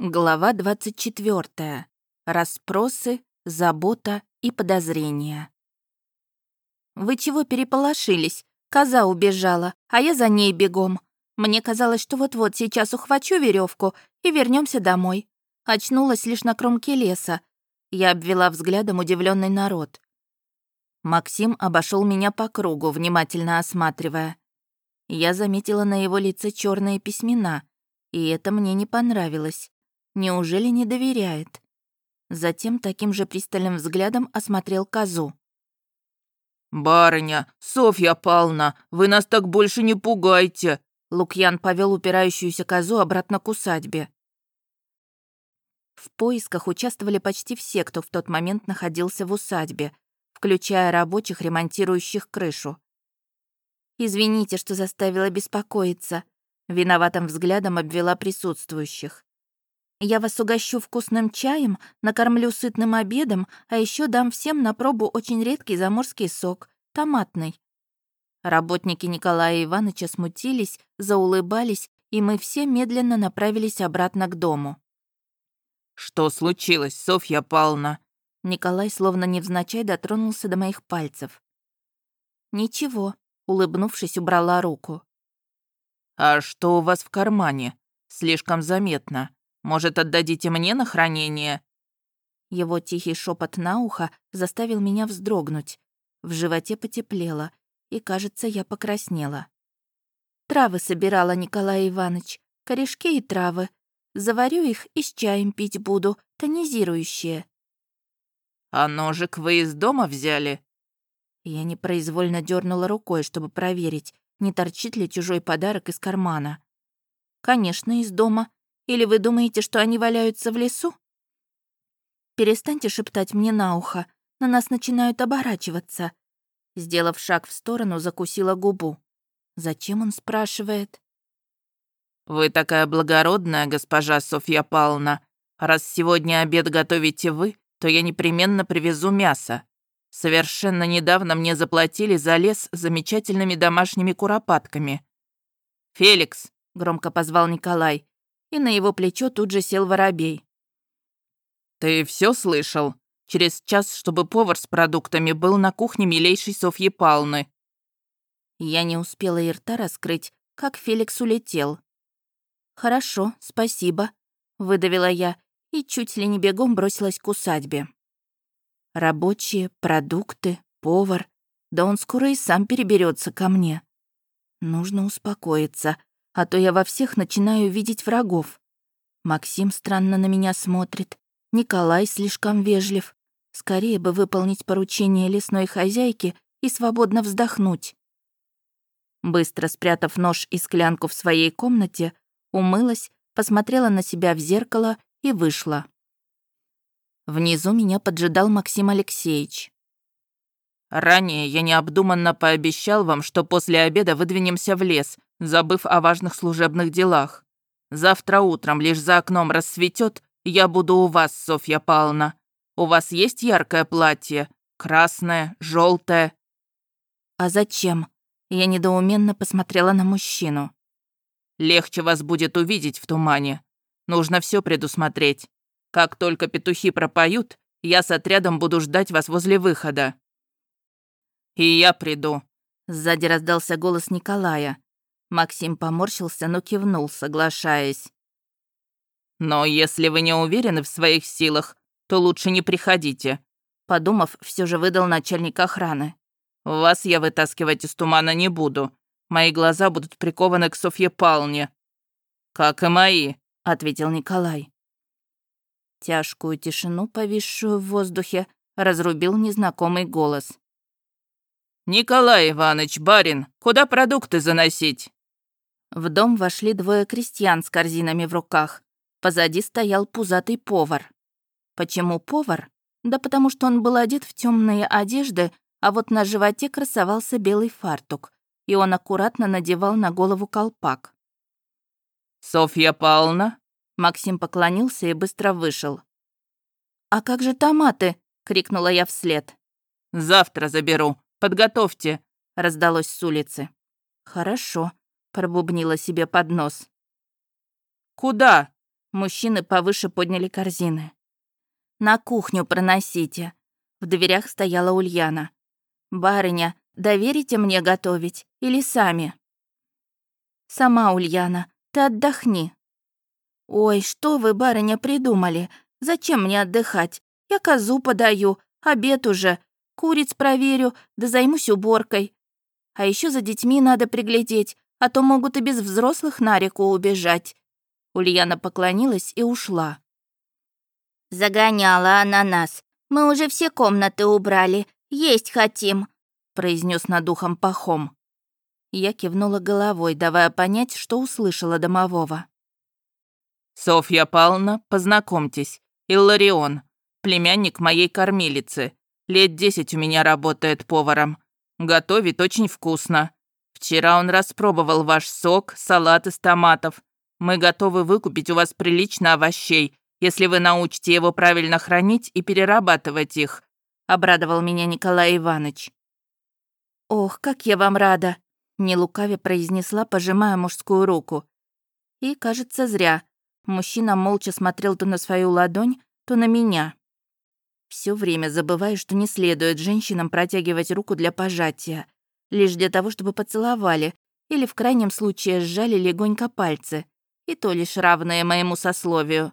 Глава 24. Распросы, забота и подозрения. «Вы чего переполошились? Коза убежала, а я за ней бегом. Мне казалось, что вот-вот сейчас ухвачу веревку и вернемся домой. Очнулась лишь на кромке леса. Я обвела взглядом удивленный народ. Максим обошел меня по кругу, внимательно осматривая. Я заметила на его лице черные письмена, и это мне не понравилось. Неужели не доверяет? Затем таким же пристальным взглядом осмотрел козу. «Барыня, Софья Павловна, вы нас так больше не пугайте!» Лукьян повел упирающуюся козу обратно к усадьбе. В поисках участвовали почти все, кто в тот момент находился в усадьбе, включая рабочих, ремонтирующих крышу. «Извините, что заставила беспокоиться», — виноватым взглядом обвела присутствующих. Я вас угощу вкусным чаем, накормлю сытным обедом, а еще дам всем на пробу очень редкий заморский сок, томатный». Работники Николая Ивановича смутились, заулыбались, и мы все медленно направились обратно к дому. «Что случилось, Софья Павловна?» Николай словно невзначай дотронулся до моих пальцев. «Ничего», — улыбнувшись, убрала руку. «А что у вас в кармане? Слишком заметно. Может, отдадите мне на хранение?» Его тихий шепот на ухо заставил меня вздрогнуть. В животе потеплело, и, кажется, я покраснела. «Травы собирала Николай Иванович, корешки и травы. Заварю их и с чаем пить буду, тонизирующие». «А ножик вы из дома взяли?» Я непроизвольно дернула рукой, чтобы проверить, не торчит ли чужой подарок из кармана. «Конечно, из дома. Или вы думаете, что они валяются в лесу? Перестаньте шептать мне на ухо. На нас начинают оборачиваться. Сделав шаг в сторону, закусила губу. Зачем он спрашивает? «Вы такая благородная, госпожа Софья Павловна. Раз сегодня обед готовите вы, то я непременно привезу мясо. Совершенно недавно мне заплатили за лес замечательными домашними куропатками. «Феликс!» — громко позвал Николай и на его плечо тут же сел воробей. «Ты все слышал? Через час, чтобы повар с продуктами был на кухне милейшей Софьи Палны». Я не успела и рта раскрыть, как Феликс улетел. «Хорошо, спасибо», — выдавила я и чуть ли не бегом бросилась к усадьбе. Рабочие, продукты, повар. Да он скоро и сам переберется ко мне. Нужно успокоиться, а то я во всех начинаю видеть врагов. Максим странно на меня смотрит, Николай слишком вежлив. Скорее бы выполнить поручение лесной хозяйки и свободно вздохнуть. Быстро спрятав нож и склянку в своей комнате, умылась, посмотрела на себя в зеркало и вышла. Внизу меня поджидал Максим Алексеевич. «Ранее я необдуманно пообещал вам, что после обеда выдвинемся в лес, забыв о важных служебных делах. Завтра утром лишь за окном рассветет, я буду у вас, Софья Павловна. У вас есть яркое платье? Красное, желтое?» «А зачем?» Я недоуменно посмотрела на мужчину. «Легче вас будет увидеть в тумане. Нужно все предусмотреть. Как только петухи пропоют, я с отрядом буду ждать вас возле выхода». «И я приду», — сзади раздался голос Николая. Максим поморщился, но кивнул, соглашаясь. «Но если вы не уверены в своих силах, то лучше не приходите», подумав, все же выдал начальник охраны. «Вас я вытаскивать из тумана не буду. Мои глаза будут прикованы к Софье Палне». «Как и мои», — ответил Николай. Тяжкую тишину, повисшую в воздухе, разрубил незнакомый голос. «Николай Иванович, барин, куда продукты заносить?» В дом вошли двое крестьян с корзинами в руках. Позади стоял пузатый повар. Почему повар? Да потому что он был одет в темные одежды, а вот на животе красовался белый фартук, и он аккуратно надевал на голову колпак. «Софья Павловна?» Максим поклонился и быстро вышел. «А как же томаты?» — крикнула я вслед. «Завтра заберу», Подготовьте», — раздалось с улицы. «Хорошо», — пробубнила себе под нос. «Куда?» Мужчины повыше подняли корзины. «На кухню проносите». В дверях стояла Ульяна. «Барыня, доверите мне готовить или сами?» «Сама, Ульяна, ты отдохни». «Ой, что вы, барыня, придумали? Зачем мне отдыхать? Я козу подаю, обед уже, куриц проверю, да займусь уборкой. А еще за детьми надо приглядеть, а то могут и без взрослых на реку убежать. Ульяна поклонилась и ушла. «Загоняла она нас. Мы уже все комнаты убрали. Есть хотим», — произнес над ухом Пахом. Я кивнула головой, давая понять, что услышала домового. «Софья Павловна, познакомьтесь, Илларион, племянник моей кормилицы. Лет десять у меня работает поваром. Готовит очень вкусно. Вчера он распробовал ваш сок, салат из томатов. Мы готовы выкупить у вас прилично овощей, если вы научите его правильно хранить и перерабатывать их», — обрадовал меня Николай Иванович. «Ох, как я вам рада!» — не лукаве произнесла, пожимая мужскую руку. И, кажется, зря. Мужчина молча смотрел то на свою ладонь, то на меня. Все время забываю, что не следует женщинам протягивать руку для пожатия, лишь для того, чтобы поцеловали или в крайнем случае сжали легонько пальцы, и то лишь равное моему сословию.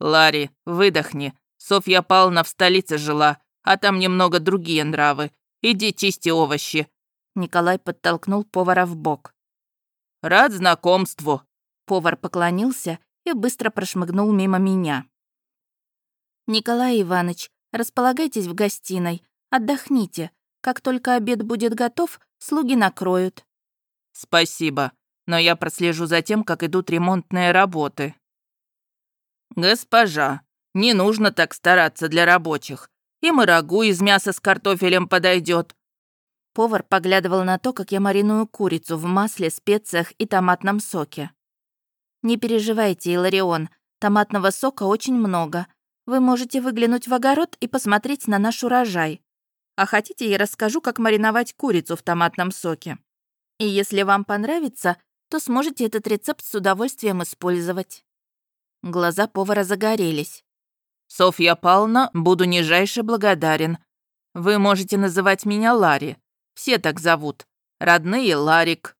«Ларри, выдохни. Софья Павловна в столице жила, а там немного другие нравы. Иди чисти овощи». Николай подтолкнул повара в бок. «Рад знакомству». Повар поклонился и быстро прошмыгнул мимо меня. «Николай Иванович, располагайтесь в гостиной, отдохните. Как только обед будет готов, слуги накроют». «Спасибо но я прослежу за тем, как идут ремонтные работы». «Госпожа, не нужно так стараться для рабочих. Им и рагу из мяса с картофелем подойдет. Повар поглядывал на то, как я мариную курицу в масле, специях и томатном соке. «Не переживайте, Иларион, томатного сока очень много. Вы можете выглянуть в огород и посмотреть на наш урожай. А хотите, я расскажу, как мариновать курицу в томатном соке. И если вам понравится, то сможете этот рецепт с удовольствием использовать». Глаза повара загорелись. «Софья Павловна, буду нижайше благодарен. Вы можете называть меня Ларри. Все так зовут. Родные Ларик».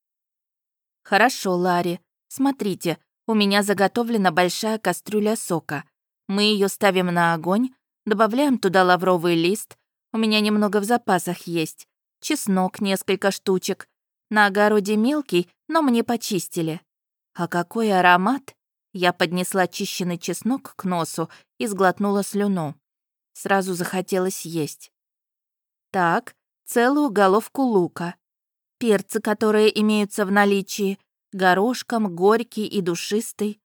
«Хорошо, Ларри. Смотрите, у меня заготовлена большая кастрюля сока. Мы ее ставим на огонь, добавляем туда лавровый лист, у меня немного в запасах есть, чеснок несколько штучек, на огороде мелкий, но мне почистили. А какой аромат! Я поднесла чищенный чеснок к носу и сглотнула слюну. Сразу захотелось есть. Так, целую головку лука. Перцы, которые имеются в наличии, горошком, горький и душистый.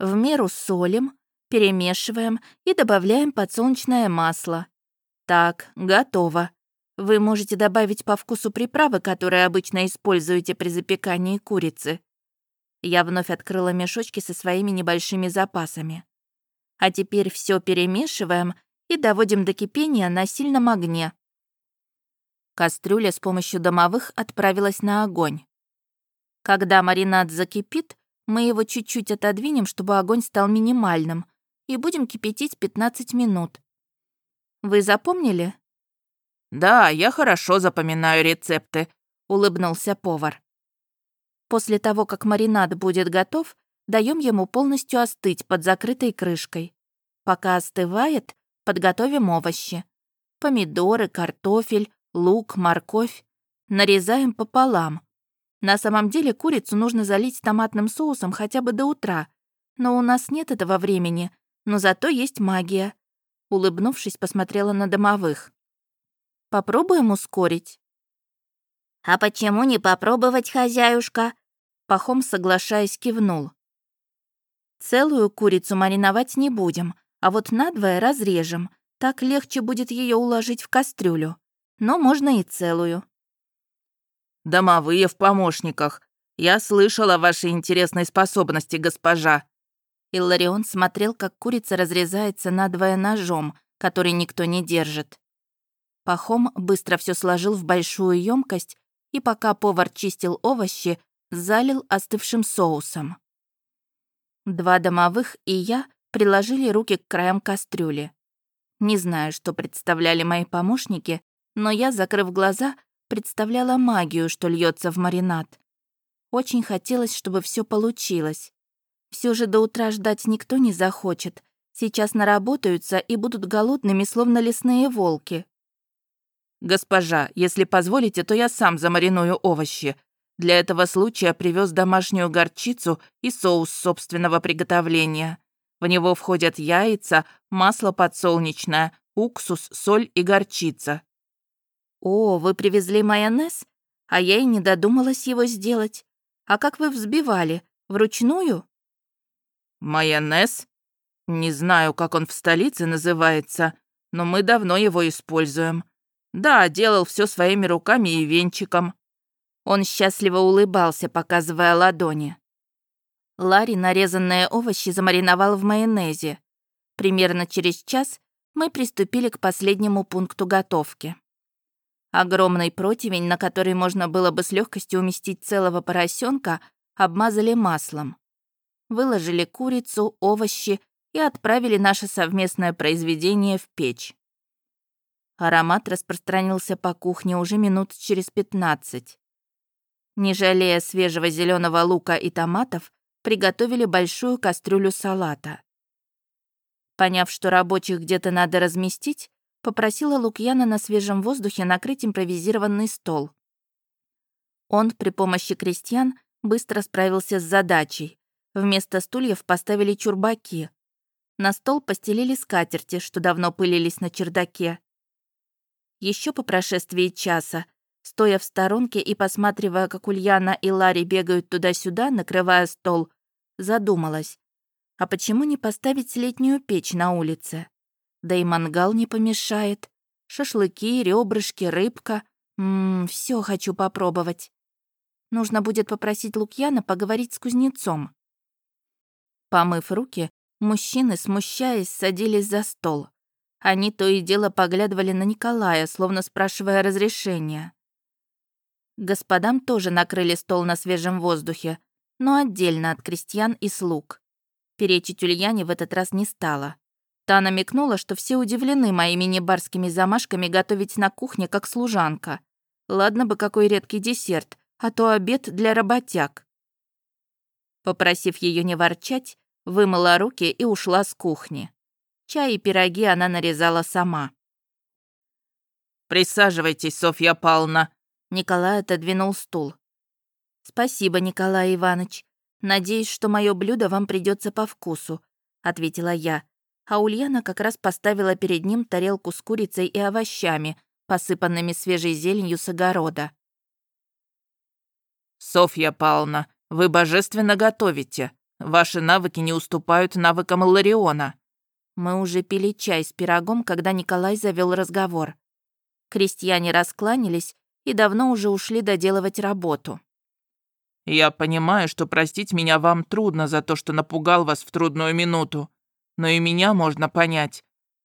В меру солим, перемешиваем и добавляем подсолнечное масло. Так, готово. Вы можете добавить по вкусу приправы, которые обычно используете при запекании курицы. Я вновь открыла мешочки со своими небольшими запасами. А теперь все перемешиваем и доводим до кипения на сильном огне. Кастрюля с помощью домовых отправилась на огонь. Когда маринад закипит, мы его чуть-чуть отодвинем, чтобы огонь стал минимальным, и будем кипятить 15 минут. Вы запомнили? «Да, я хорошо запоминаю рецепты», — улыбнулся повар. После того, как маринад будет готов, даем ему полностью остыть под закрытой крышкой. Пока остывает, подготовим овощи. Помидоры, картофель, лук, морковь. Нарезаем пополам. На самом деле курицу нужно залить томатным соусом хотя бы до утра. Но у нас нет этого времени, но зато есть магия. Улыбнувшись, посмотрела на домовых. Попробуем ускорить?» «А почему не попробовать, хозяюшка?» Пахом, соглашаясь, кивнул. «Целую курицу мариновать не будем, а вот надвое разрежем. Так легче будет ее уложить в кастрюлю. Но можно и целую». «Домовые в помощниках. Я слышала о вашей интересной способности, госпожа». Илларион смотрел, как курица разрезается надвое ножом, который никто не держит. Пахом быстро все сложил в большую емкость и пока повар чистил овощи, залил остывшим соусом. Два домовых и я приложили руки к краям кастрюли. Не знаю, что представляли мои помощники, но я, закрыв глаза, представляла магию, что льется в маринад. Очень хотелось, чтобы все получилось. Все же до утра ждать никто не захочет. Сейчас наработаются и будут голодными, словно лесные волки. «Госпожа, если позволите, то я сам замариную овощи. Для этого случая привез домашнюю горчицу и соус собственного приготовления. В него входят яйца, масло подсолнечное, уксус, соль и горчица». «О, вы привезли майонез? А я и не додумалась его сделать. А как вы взбивали? Вручную?» «Майонез? Не знаю, как он в столице называется, но мы давно его используем. Да, делал все своими руками и венчиком». Он счастливо улыбался, показывая ладони. Ларри нарезанные овощи замариновал в майонезе. Примерно через час мы приступили к последнему пункту готовки. Огромный противень, на который можно было бы с легкостью уместить целого поросенка, обмазали маслом. Выложили курицу, овощи и отправили наше совместное произведение в печь. Аромат распространился по кухне уже минут через пятнадцать. Не жалея свежего зеленого лука и томатов, приготовили большую кастрюлю салата. Поняв, что рабочих где-то надо разместить, попросила Лукьяна на свежем воздухе накрыть импровизированный стол. Он при помощи крестьян быстро справился с задачей. Вместо стульев поставили чурбаки. На стол постелили скатерти, что давно пылились на чердаке. Еще по прошествии часа, стоя в сторонке и посматривая, как Ульяна и Ларри бегают туда-сюда, накрывая стол, задумалась. А почему не поставить летнюю печь на улице? Да и мангал не помешает. Шашлыки, ребрышки, рыбка. Ммм, все хочу попробовать. Нужно будет попросить Лукьяна поговорить с кузнецом. Помыв руки, мужчины, смущаясь, садились за стол. Они то и дело поглядывали на Николая, словно спрашивая разрешения. Господам тоже накрыли стол на свежем воздухе, но отдельно от крестьян и слуг. Перечить Ульяне в этот раз не стала. Та намекнула, что все удивлены моими небарскими замашками готовить на кухне, как служанка. Ладно бы какой редкий десерт, а то обед для работяг. Попросив ее не ворчать, вымыла руки и ушла с кухни. Чай и пироги она нарезала сама. «Присаживайтесь, Софья Павловна». Николай отодвинул стул. «Спасибо, Николай Иванович. Надеюсь, что мое блюдо вам придется по вкусу», — ответила я, а Ульяна как раз поставила перед ним тарелку с курицей и овощами, посыпанными свежей зеленью с огорода. «Софья Павловна, вы божественно готовите. Ваши навыки не уступают навыкам Лариона». Мы уже пили чай с пирогом, когда Николай завел разговор. Крестьяне раскланялись и давно уже ушли доделывать работу. «Я понимаю, что простить меня вам трудно за то, что напугал вас в трудную минуту но и меня можно понять».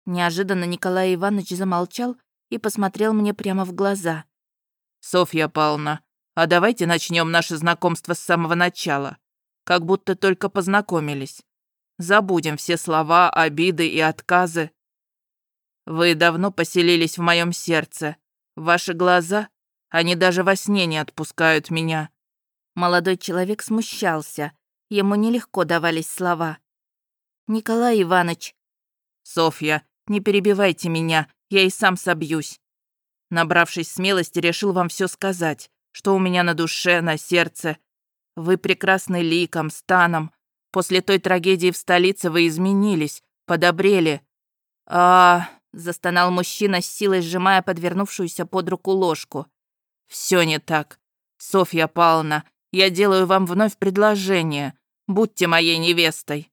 Неожиданно Николай Иванович замолчал и посмотрел мне прямо в глаза. «Софья Павловна, а давайте начнем наше знакомство с самого начала. Как будто только познакомились. Забудем все слова, обиды и отказы. Вы давно поселились в моем сердце. Ваши глаза, они даже во сне не отпускают меня». Молодой человек смущался. Ему нелегко давались слова. «Николай Иванович». «Софья, не перебивайте меня, я и сам собьюсь». Набравшись смелости, решил вам все сказать, что у меня на душе, на сердце. Вы прекрасны ликом, станом. После той трагедии в столице вы изменились, подобрели. а застонал мужчина с силой, сжимая подвернувшуюся под руку ложку. Все не так. Софья Павловна, я делаю вам вновь предложение. Будьте моей невестой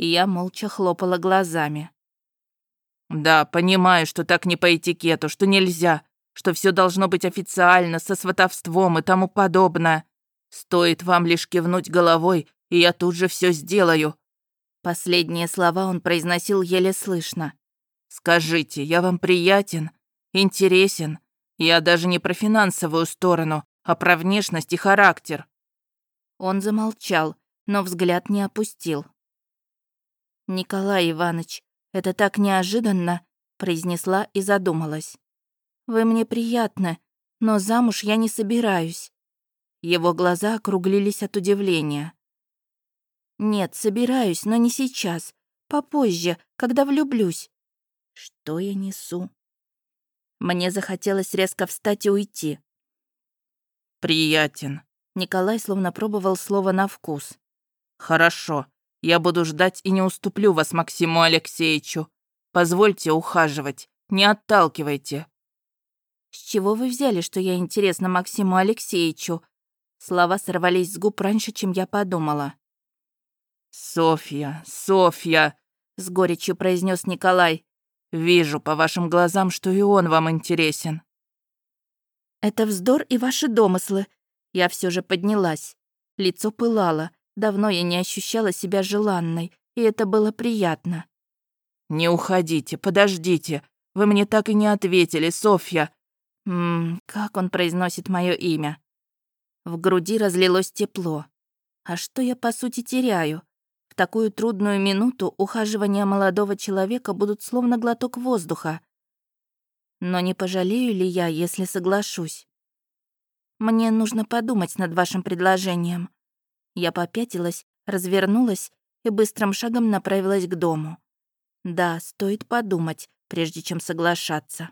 я молча хлопала глазами. «Да, понимаю, что так не по этикету, что нельзя, что все должно быть официально, со сватовством и тому подобное. Стоит вам лишь кивнуть головой, и я тут же все сделаю». Последние слова он произносил еле слышно. «Скажите, я вам приятен, интересен. Я даже не про финансовую сторону, а про внешность и характер». Он замолчал, но взгляд не опустил. «Николай Иванович, это так неожиданно», — произнесла и задумалась. «Вы мне приятны, но замуж я не собираюсь». Его глаза округлились от удивления. «Нет, собираюсь, но не сейчас. Попозже, когда влюблюсь». «Что я несу?» Мне захотелось резко встать и уйти. «Приятен». Николай словно пробовал слово на вкус. «Хорошо. Я буду ждать и не уступлю вас Максиму Алексеевичу. Позвольте ухаживать. Не отталкивайте». «С чего вы взяли, что я интересна Максиму Алексеевичу?» Слова сорвались с губ раньше, чем я подумала. «Софья, Софья!» — с горечью произнес Николай. «Вижу по вашим глазам, что и он вам интересен». «Это вздор и ваши домыслы». Я все же поднялась. Лицо пылало. Давно я не ощущала себя желанной, и это было приятно. «Не уходите, подождите. Вы мне так и не ответили, Софья». Ммм, как он произносит мое имя. В груди разлилось тепло. А что я, по сути, теряю? В такую трудную минуту ухаживания молодого человека будут словно глоток воздуха. Но не пожалею ли я, если соглашусь? Мне нужно подумать над вашим предложением. Я попятилась, развернулась и быстрым шагом направилась к дому. Да, стоит подумать, прежде чем соглашаться.